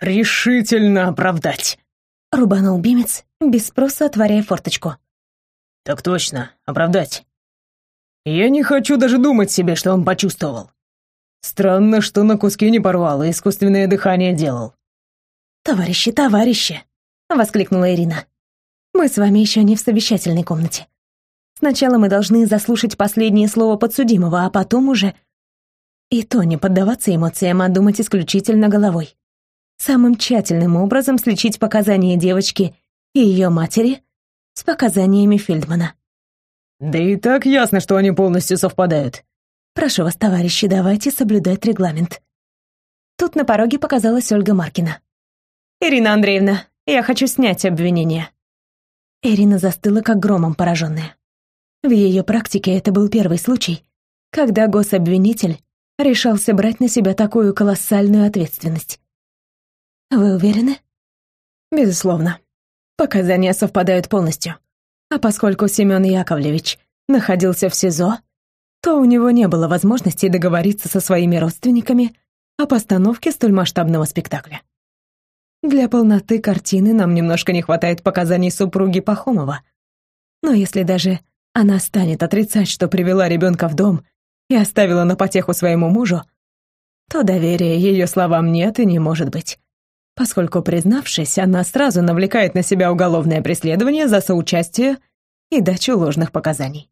решительно оправдать!» Рубанул Бимец, без спроса отворяя форточку. «Так точно, оправдать. Я не хочу даже думать себе, что он почувствовал. Странно, что на куски не порвал и искусственное дыхание делал». «Товарищи, товарищи!» — воскликнула Ирина. «Мы с вами еще не в совещательной комнате. Сначала мы должны заслушать последнее слово подсудимого, а потом уже... И то не поддаваться эмоциям, а думать исключительно головой. Самым тщательным образом сличить показания девочки и ее матери с показаниями Фельдмана. Да и так ясно, что они полностью совпадают. Прошу вас, товарищи, давайте соблюдать регламент. Тут на пороге показалась Ольга Маркина. Ирина Андреевна, я хочу снять обвинение. Ирина застыла как громом пораженная. В ее практике это был первый случай, когда гособвинитель решался брать на себя такую колоссальную ответственность. Вы уверены? Безусловно. Показания совпадают полностью. А поскольку Семен Яковлевич находился в СИЗО, то у него не было возможности договориться со своими родственниками о постановке столь масштабного спектакля. Для полноты картины нам немножко не хватает показаний супруги Пахомова. Но если даже она станет отрицать, что привела ребенка в дом и оставила на потеху своему мужу, то доверия ее словам нет и не может быть поскольку, признавшись, она сразу навлекает на себя уголовное преследование за соучастие и дачу ложных показаний.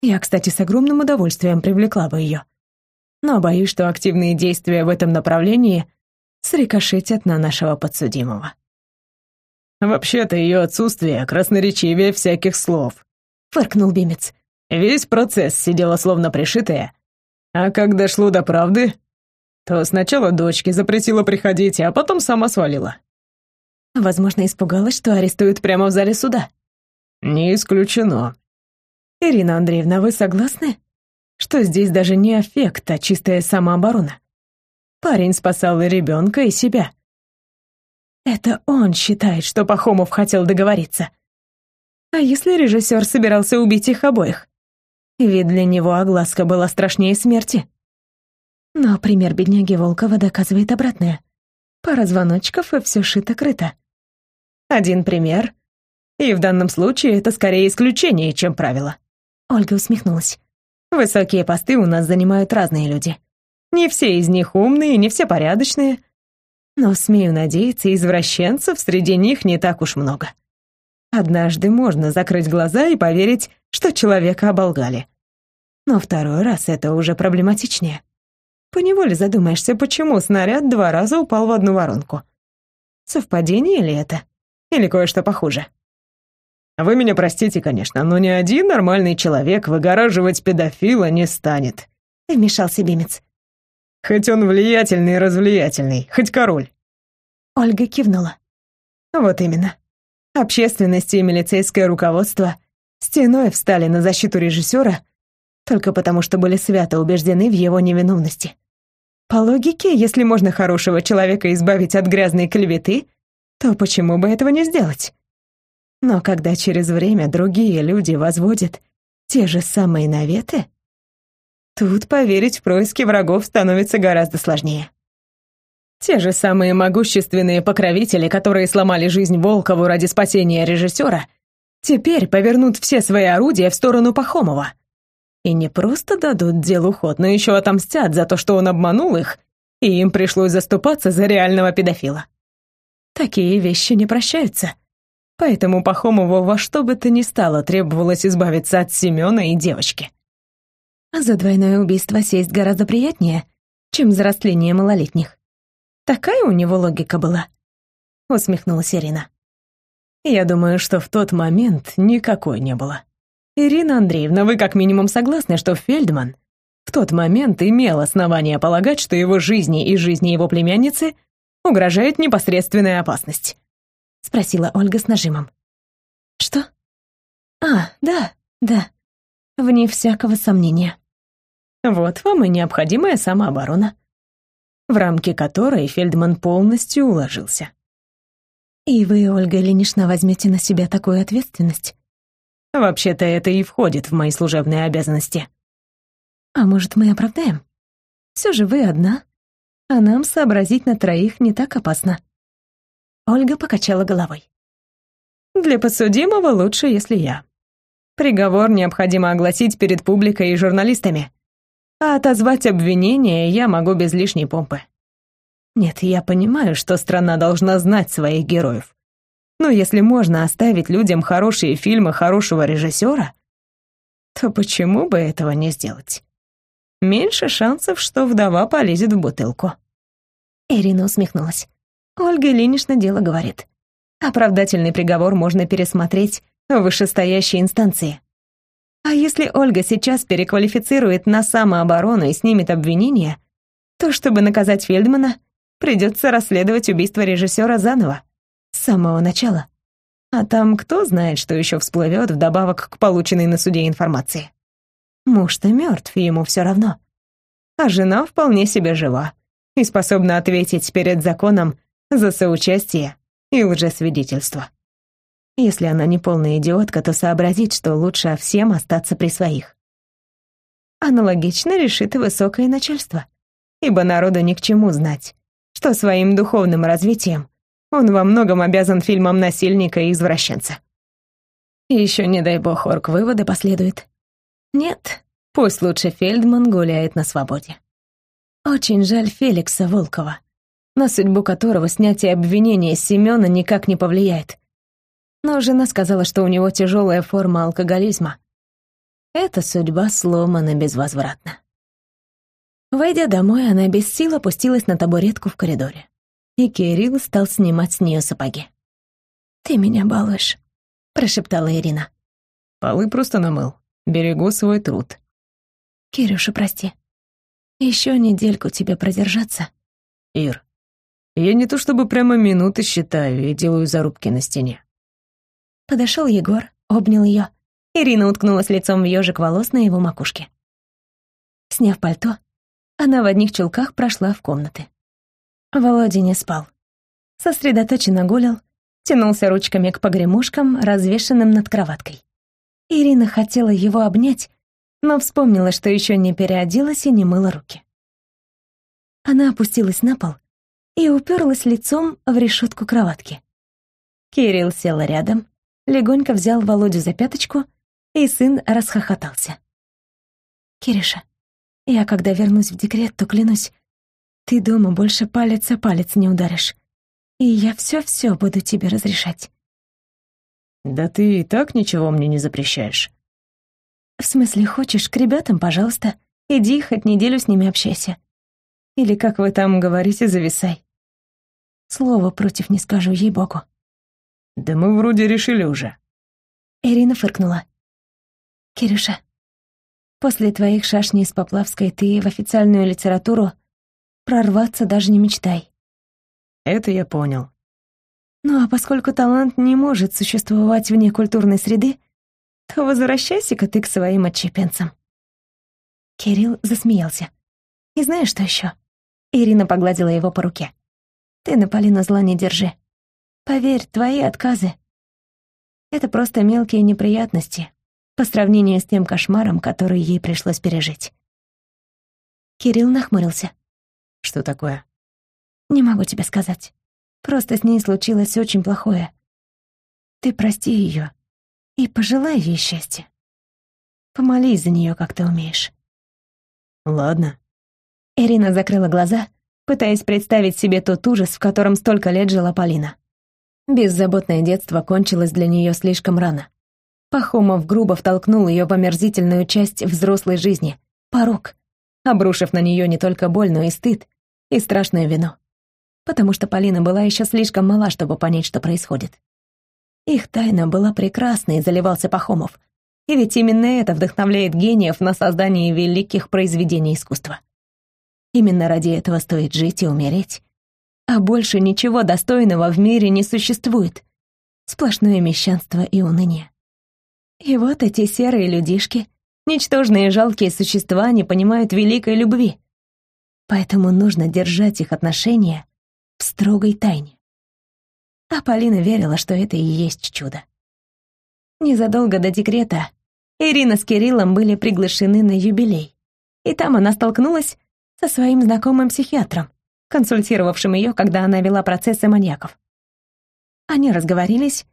Я, кстати, с огромным удовольствием привлекла бы ее. Но боюсь, что активные действия в этом направлении срикошетят на нашего подсудимого. «Вообще-то ее отсутствие красноречивее всяких слов», — фыркнул Бимец. «Весь процесс сидела словно пришитая, а как дошло до правды, то сначала дочке запретила приходить, а потом сама свалила. Возможно, испугалась, что арестуют прямо в зале суда. Не исключено. Ирина Андреевна, вы согласны, что здесь даже не аффект, а чистая самооборона? Парень спасал и ребенка, и себя. Это он считает, что Пахомов хотел договориться. А если режиссер собирался убить их обоих? Ведь для него огласка была страшнее смерти. Но пример бедняги Волкова доказывает обратное. Пара звоночков, и все шито-крыто. Один пример. И в данном случае это скорее исключение, чем правило. Ольга усмехнулась. Высокие посты у нас занимают разные люди. Не все из них умные, не все порядочные. Но, смею надеяться, извращенцев среди них не так уж много. Однажды можно закрыть глаза и поверить, что человека оболгали. Но второй раз это уже проблематичнее. Поневоле задумаешься, почему снаряд два раза упал в одну воронку. Совпадение ли это? Или кое-что похуже? Вы меня простите, конечно, но ни один нормальный человек выгораживать педофила не станет. Вмешался Бимец. Хоть он влиятельный и развлиятельный, хоть король. Ольга кивнула. Вот именно. Общественность и милицейское руководство стеной встали на защиту режиссера только потому, что были свято убеждены в его невиновности. По логике, если можно хорошего человека избавить от грязной клеветы, то почему бы этого не сделать? Но когда через время другие люди возводят те же самые наветы, тут поверить в происки врагов становится гораздо сложнее. Те же самые могущественные покровители, которые сломали жизнь Волкову ради спасения режиссера, теперь повернут все свои орудия в сторону Пахомова — и не просто дадут делу ход, но еще отомстят за то, что он обманул их, и им пришлось заступаться за реального педофила. Такие вещи не прощаются. Поэтому Пахомову во что бы то ни стало требовалось избавиться от Семена и девочки. А за двойное убийство сесть гораздо приятнее, чем за растление малолетних. Такая у него логика была. Усмехнулась Ирина. Я думаю, что в тот момент никакой не было. Ирина Андреевна, вы как минимум согласны, что Фельдман в тот момент имел основания полагать, что его жизни и жизни его племянницы угрожает непосредственная опасность? Спросила Ольга с нажимом. Что? А, да, да. Вне всякого сомнения. Вот вам и необходимая самооборона, в рамки которой Фельдман полностью уложился. И вы, Ольга Ильинична, возьмете на себя такую ответственность? Вообще-то это и входит в мои служебные обязанности. А может, мы оправдаем? Все же вы одна. А нам сообразить на троих не так опасно. Ольга покачала головой. Для подсудимого лучше, если я. Приговор необходимо огласить перед публикой и журналистами. А отозвать обвинение я могу без лишней помпы. Нет, я понимаю, что страна должна знать своих героев. Но если можно оставить людям хорошие фильмы хорошего режиссера, то почему бы этого не сделать? Меньше шансов, что вдова полезет в бутылку. Ирина усмехнулась. Ольга Ильинична дело говорит. Оправдательный приговор можно пересмотреть в вышестоящей инстанции. А если Ольга сейчас переквалифицирует на самооборону и снимет обвинение, то, чтобы наказать Фельдмана, придется расследовать убийство режиссера заново, с самого начала. А там кто знает, что еще всплывет вдобавок к полученной на суде информации. Муж-то мертв, ему все равно. А жена вполне себе жива и способна ответить перед законом за соучастие и лжесвидетельство. Если она не полная идиотка, то сообразит, что лучше всем остаться при своих. Аналогично решит и высокое начальство, ибо народу ни к чему знать, что своим духовным развитием он во многом обязан фильмам насильника и извращенца. Еще, не дай бог, орг выводы последует. Нет, пусть лучше Фельдман гуляет на свободе. Очень жаль Феликса Волкова, на судьбу которого снятие обвинения с Семёна никак не повлияет. Но жена сказала, что у него тяжелая форма алкоголизма. Эта судьба сломана безвозвратно. Войдя домой, она без сил опустилась на табуретку в коридоре и Кирилл стал снимать с нее сапоги. «Ты меня балуешь», — прошептала Ирина. «Полы просто намыл. Берегу свой труд». «Кирюша, прости. Еще недельку тебе продержаться?» «Ир, я не то чтобы прямо минуты считаю и делаю зарубки на стене». Подошел Егор, обнял ее. Ирина уткнулась лицом в ежик волос на его макушке. Сняв пальто, она в одних чулках прошла в комнаты. Володя не спал. Сосредоточенно гулял, тянулся ручками к погремушкам, развешенным над кроваткой. Ирина хотела его обнять, но вспомнила, что еще не переоделась и не мыла руки. Она опустилась на пол и уперлась лицом в решетку кроватки. Кирилл сел рядом, легонько взял Володю за пяточку, и сын расхохотался. «Кириша, я когда вернусь в декрет, то клянусь, ты дома больше палец о палец не ударишь. И я все-все буду тебе разрешать. Да ты и так ничего мне не запрещаешь. В смысле, хочешь к ребятам, пожалуйста, иди хоть неделю с ними общайся. Или, как вы там говорите, зависай. Слово против не скажу, ей-богу. Да мы вроде решили уже. Ирина фыркнула. Кирюша, после твоих шашней с Поплавской ты в официальную литературу Прорваться даже не мечтай. Это я понял. Ну а поскольку талант не может существовать вне культурной среды, то возвращайся-ка ты к своим отчепенцам. Кирилл засмеялся. И знаешь что еще? Ирина погладила его по руке. Ты на Полину зла не держи. Поверь, твои отказы — это просто мелкие неприятности по сравнению с тем кошмаром, который ей пришлось пережить. Кирилл нахмурился. Что такое? Не могу тебе сказать. Просто с ней случилось очень плохое. Ты прости ее и пожелай ей счастья. Помолись за нее, как ты умеешь. Ладно. Ирина закрыла глаза, пытаясь представить себе тот ужас, в котором столько лет жила Полина. Беззаботное детство кончилось для нее слишком рано. Пахомов грубо втолкнул ее в омерзительную часть взрослой жизни — порог, обрушив на нее не только боль, но и стыд, и страшное вино. Потому что Полина была еще слишком мала, чтобы понять, что происходит. Их тайна была прекрасной, заливался Пахомов. И ведь именно это вдохновляет гениев на создание великих произведений искусства. Именно ради этого стоит жить и умереть. А больше ничего достойного в мире не существует. Сплошное мещанство и уныние. И вот эти серые людишки, ничтожные жалкие существа, не понимают великой любви поэтому нужно держать их отношения в строгой тайне. А Полина верила, что это и есть чудо. Незадолго до декрета Ирина с Кириллом были приглашены на юбилей, и там она столкнулась со своим знакомым психиатром, консультировавшим ее, когда она вела процессы маньяков. Они разговорились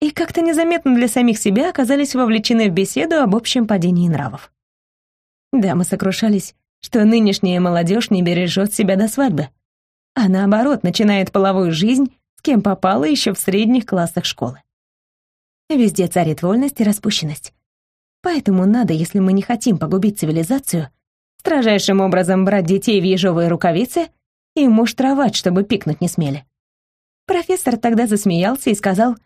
и как-то незаметно для самих себя оказались вовлечены в беседу об общем падении нравов. Дамы сокрушались, что нынешняя молодежь не бережет себя до свадьбы, а наоборот начинает половую жизнь с кем попало еще в средних классах школы. Везде царит вольность и распущенность. Поэтому надо, если мы не хотим погубить цивилизацию, строжайшим образом брать детей в ежовые рукавицы и муштровать, чтобы пикнуть не смели. Профессор тогда засмеялся и сказал,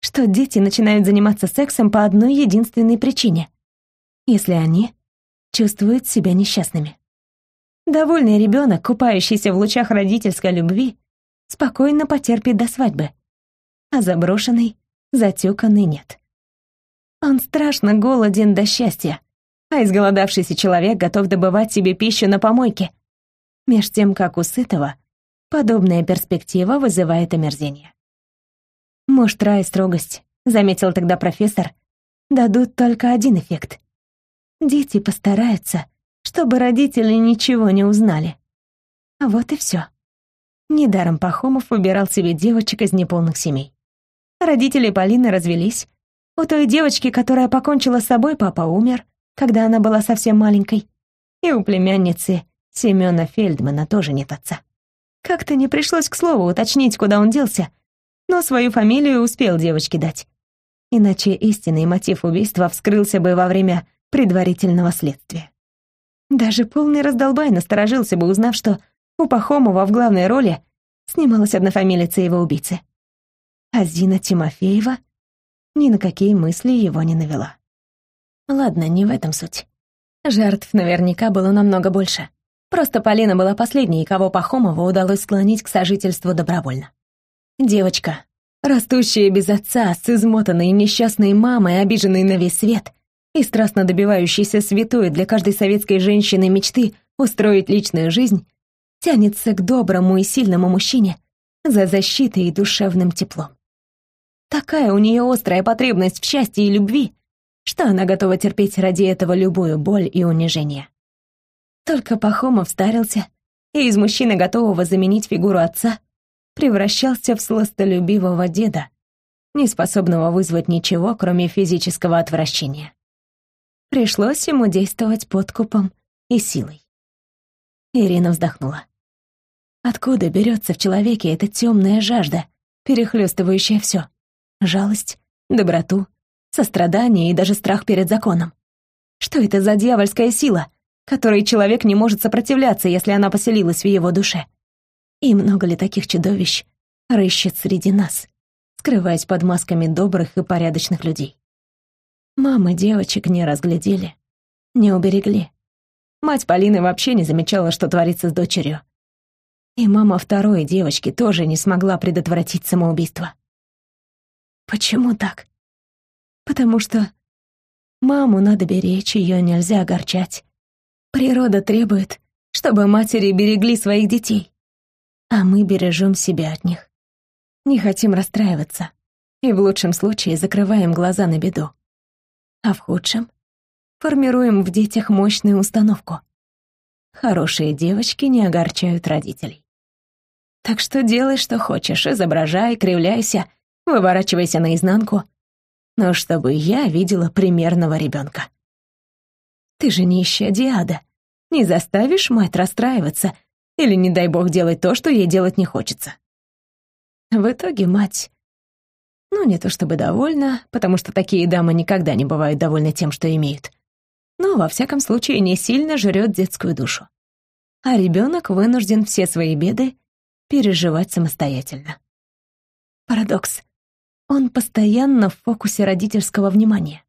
что дети начинают заниматься сексом по одной единственной причине. Если они чувствуют себя несчастными. Довольный ребенок, купающийся в лучах родительской любви, спокойно потерпит до свадьбы, а заброшенный, затюканный нет. Он страшно голоден до счастья, а изголодавшийся человек готов добывать себе пищу на помойке. Меж тем, как у сытого, подобная перспектива вызывает омерзение. Муштра и строгость, заметил тогда профессор, дадут только один эффект. Дети постараются, чтобы родители ничего не узнали. А вот и все. Недаром Пахомов выбирал себе девочек из неполных семей. Родители Полины развелись, у той девочки, которая покончила с собой, папа умер, когда она была совсем маленькой. И у племянницы Семёна Фельдмана тоже нет отца. Как-то не пришлось к слову уточнить, куда он делся, но свою фамилию успел девочке дать. Иначе истинный мотив убийства вскрылся бы во время предварительного следствия. Даже полный раздолбай насторожился бы, узнав, что у Пахомова в главной роли снималась однофамилица его убийцы. А Зина Тимофеева ни на какие мысли его не навела. Ладно, не в этом суть. Жертв наверняка было намного больше. Просто Полина была последней, кого Пахомову удалось склонить к сожительству добровольно. Девочка, растущая без отца, с измотанной несчастной мамой, обиженной на весь свет, и страстно добивающейся святой для каждой советской женщины мечты устроить личную жизнь, тянется к доброму и сильному мужчине за защитой и душевным теплом. Такая у нее острая потребность в счастье и любви, что она готова терпеть ради этого любую боль и унижение. Только Пахомов старился, и из мужчины, готового заменить фигуру отца, превращался в сластолюбивого деда, неспособного вызвать ничего, кроме физического отвращения. Пришлось ему действовать подкупом и силой. Ирина вздохнула. Откуда берется в человеке эта темная жажда, перехлестывающая все? жалость, доброту, сострадание и даже страх перед законом. Что это за дьявольская сила, которой человек не может сопротивляться, если она поселилась в его душе? И много ли таких чудовищ рыщет среди нас, скрываясь под масками добрых и порядочных людей? Мамы девочек не разглядели, не уберегли. Мать Полины вообще не замечала, что творится с дочерью. И мама второй девочки тоже не смогла предотвратить самоубийство. Почему так? Потому что маму надо беречь, ее нельзя огорчать. Природа требует, чтобы матери берегли своих детей, а мы бережем себя от них. Не хотим расстраиваться и в лучшем случае закрываем глаза на беду. А в худшем формируем в детях мощную установку. Хорошие девочки не огорчают родителей. Так что делай, что хочешь, изображай, кривляйся — выворачивайся наизнанку, но чтобы я видела примерного ребенка. Ты же нищая Диада, не заставишь мать расстраиваться или, не дай бог, делать то, что ей делать не хочется. В итоге мать, ну, не то чтобы довольна, потому что такие дамы никогда не бывают довольны тем, что имеют, но, во всяком случае, не сильно жрет детскую душу. А ребенок вынужден все свои беды переживать самостоятельно. Парадокс. Он постоянно в фокусе родительского внимания.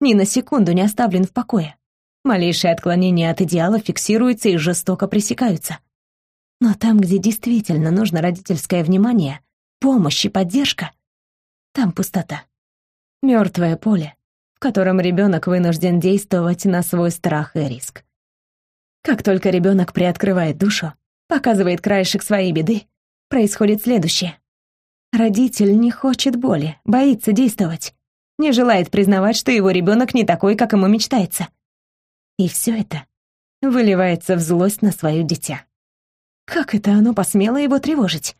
Ни на секунду не оставлен в покое. Малейшие отклонения от идеала фиксируются и жестоко пресекаются. Но там, где действительно нужно родительское внимание, помощь и поддержка, там пустота. Мертвое поле, в котором ребенок вынужден действовать на свой страх и риск. Как только ребенок приоткрывает душу, показывает краешек своей беды, происходит следующее. Родитель не хочет боли, боится действовать, не желает признавать, что его ребенок не такой, как ему мечтается. И все это выливается в злость на свое дитя. Как это оно посмело его тревожить?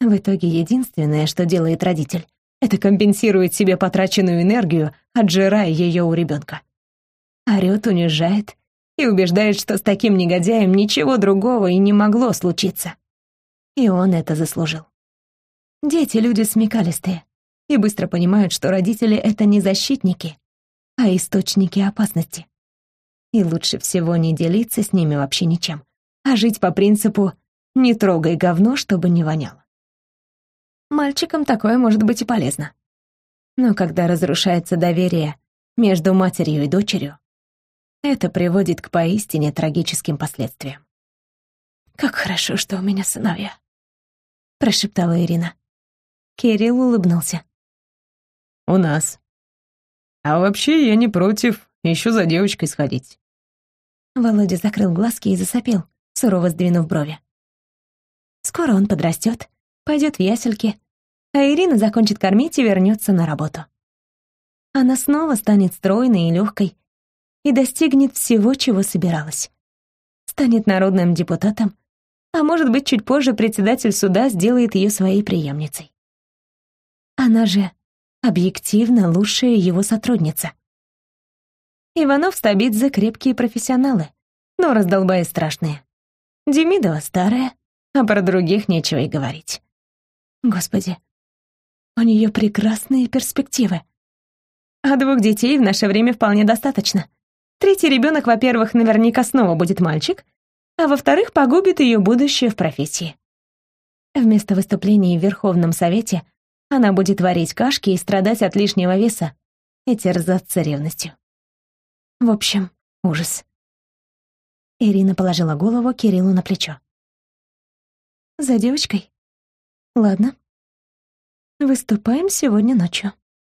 В итоге единственное, что делает родитель, это компенсирует себе потраченную энергию, отжирая ее у ребенка. Орет, унижает и убеждает, что с таким негодяем ничего другого и не могло случиться. И он это заслужил. Дети — люди смекалистые и быстро понимают, что родители — это не защитники, а источники опасности. И лучше всего не делиться с ними вообще ничем, а жить по принципу «не трогай говно, чтобы не воняло». Мальчикам такое может быть и полезно. Но когда разрушается доверие между матерью и дочерью, это приводит к поистине трагическим последствиям. «Как хорошо, что у меня сыновья», — прошептала Ирина. Кирилл улыбнулся. «У нас. А вообще я не против еще за девочкой сходить». Володя закрыл глазки и засопел, сурово сдвинув брови. Скоро он подрастет, пойдет в ясельки, а Ирина закончит кормить и вернется на работу. Она снова станет стройной и легкой и достигнет всего, чего собиралась. Станет народным депутатом, а может быть, чуть позже председатель суда сделает ее своей преемницей. Она же объективно лучшая его сотрудница. Иванов с Табидзе крепкие профессионалы, но раздолбая страшные. Демидова старая, а про других нечего и говорить. Господи, у нее прекрасные перспективы. А двух детей в наше время вполне достаточно. Третий ребенок, во-первых, наверняка снова будет мальчик, а во-вторых, погубит ее будущее в профессии. Вместо выступлений в Верховном Совете она будет варить кашки и страдать от лишнего веса и терзаться ревностью. В общем, ужас. Ирина положила голову Кириллу на плечо. «За девочкой? Ладно. Выступаем сегодня ночью».